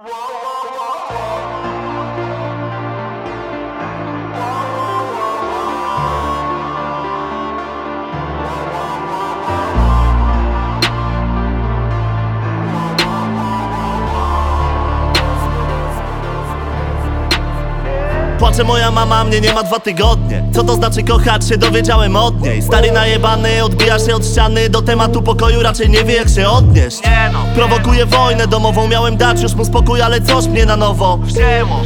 Whoa! Płacze moja mama, mnie nie ma dwa tygodnie. Co to znaczy kochać się, dowiedziałem od niej. Stary najebany, odbija się od ściany. Do tematu pokoju raczej nie wie jak się odnieść. Prowokuje wojnę domową, miałem dać już mu spokój Ale coś mnie na nowo.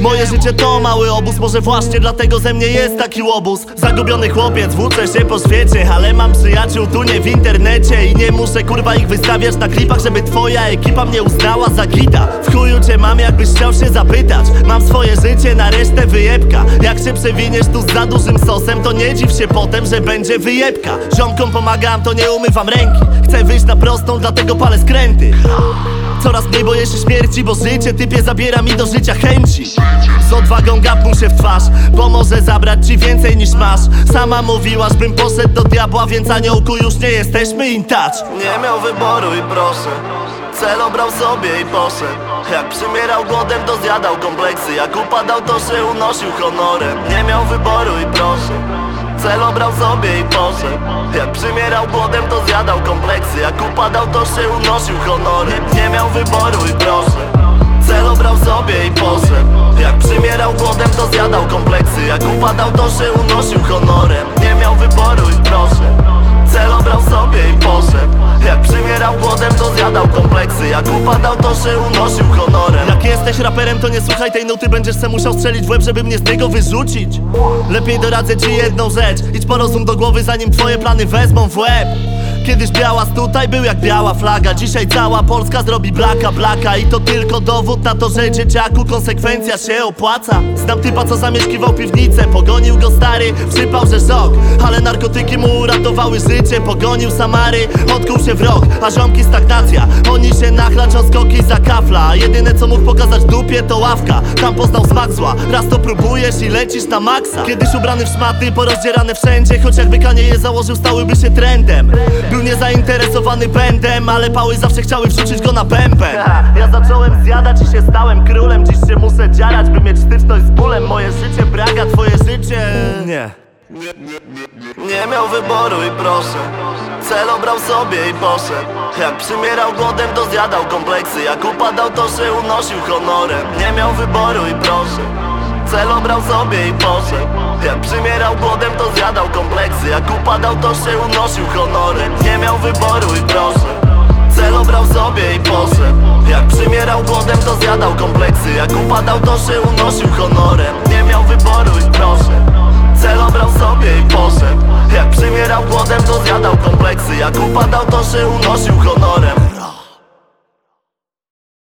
Moje życie to mały obóz, może właśnie dlatego ze mnie jest taki łobuz. Zagubiony chłopiec, włóczę się po świecie Ale mam przyjaciół tu nie w internecie. I nie muszę kurwa ich wystawiać na klipach Żeby twoja ekipa mnie uznała za gita. W chuju cię mam jakbyś chciał się zapytać. Mam swoje życie, na resztę wyjebka Jak się przewiniesz tu z za dużym sosem To nie dziw się potem, że będzie wyjebka. Ziomkom pomagam, to nie umywam ręki. Chcę wyjść na prostą, dlatego palę skręty. Coraz mniej boję się śmierci, bo życie typie zabiera mi do życia chęci. Z odwagą gapnął się w twarz, bo może zabrać ci więcej niż masz. Sama mówiłaś, bym poszedł do diabła, więc aniołku już nie jesteśmy in touch. Nie miał wyboru i proszę Cel obrał sobie i poszedł. Jak przymierał głodem to zjadał kompleksy. Jak upadał to się unosił honorem. Nie miał wyboru i proszę. Cel obrał sobie i poszedł. Jak przymierał głodem to zjadał kompleksy. Jak upadał to się unosił honorem. Nie miał wyboru i proszę. Cel obrał sobie i poszedł. Jak przymierał głodem to zjadał kompleksy. Jak upadał to się unosił honorem upadał to się unosił honorem. Jak jesteś raperem to nie słuchaj tej nuty Będziesz se musiał strzelić w łeb, żeby mnie z niego wyrzucić. Lepiej doradzę ci jedną rzecz Idź po rozum do głowy zanim twoje plany wezmą w łeb. Kiedyś białas tutaj był jak biała flaga Dzisiaj cała Polska zrobi blaka blaka. I to tylko dowód na to, że dzieciaku konsekwencja się opłaca. Znam typa co zamieszkiwał piwnicę Pogonił go stary, przypał że szok Ale narkotyki mu uratowały życie Pogonił Samary, odkuł się w rok A ziomki stagnacja, oni się nachlaczą skoki za kafla. Jedyne co mógł pokazać dupie to ławka. Tam poznał smak zła, raz to próbujesz i lecisz na maksa. Kiedyś ubrany w szmaty, porozdzierane wszędzie Choć jakby Kanie je założył stałyby się trendem. Był niezainteresowany pędem Ale pały zawsze chciały wrzucić go na bęben Ja zacząłem zjadać i się stałem królem. Dziś się muszę dziarać, by mieć styczność z bólem. Moje życie braga, twoje życie... Nie Nie miał wyboru i proszę. Cel obrał sobie i poszedł. Jak przymierał głodem to zjadał kompleksy. Jak upadał to się unosił honorem. Nie miał wyboru i proszę. Cel obrał sobie i poszedł. Jak przymierał głodem to zjadał kompleksy. Jak upadał to się unosił honorem. Nie miał wyboru i proszę. Cel obrał sobie i poszedł. Jak przymierał głodem to zjadał kompleksy. Jak upadał to się unosił honorem Zjadał kompleksy Jak upadał to się unosił honorem